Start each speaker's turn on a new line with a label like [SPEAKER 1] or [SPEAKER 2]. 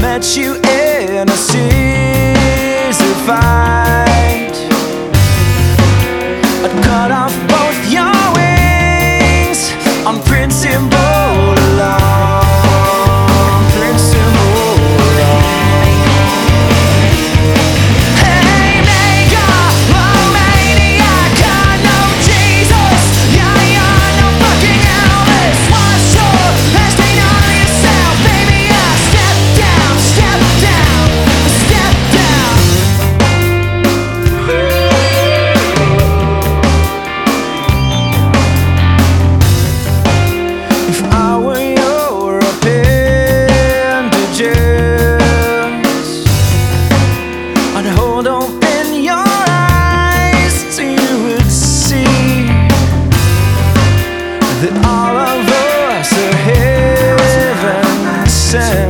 [SPEAKER 1] met you in a sea that all of us are heaven sent.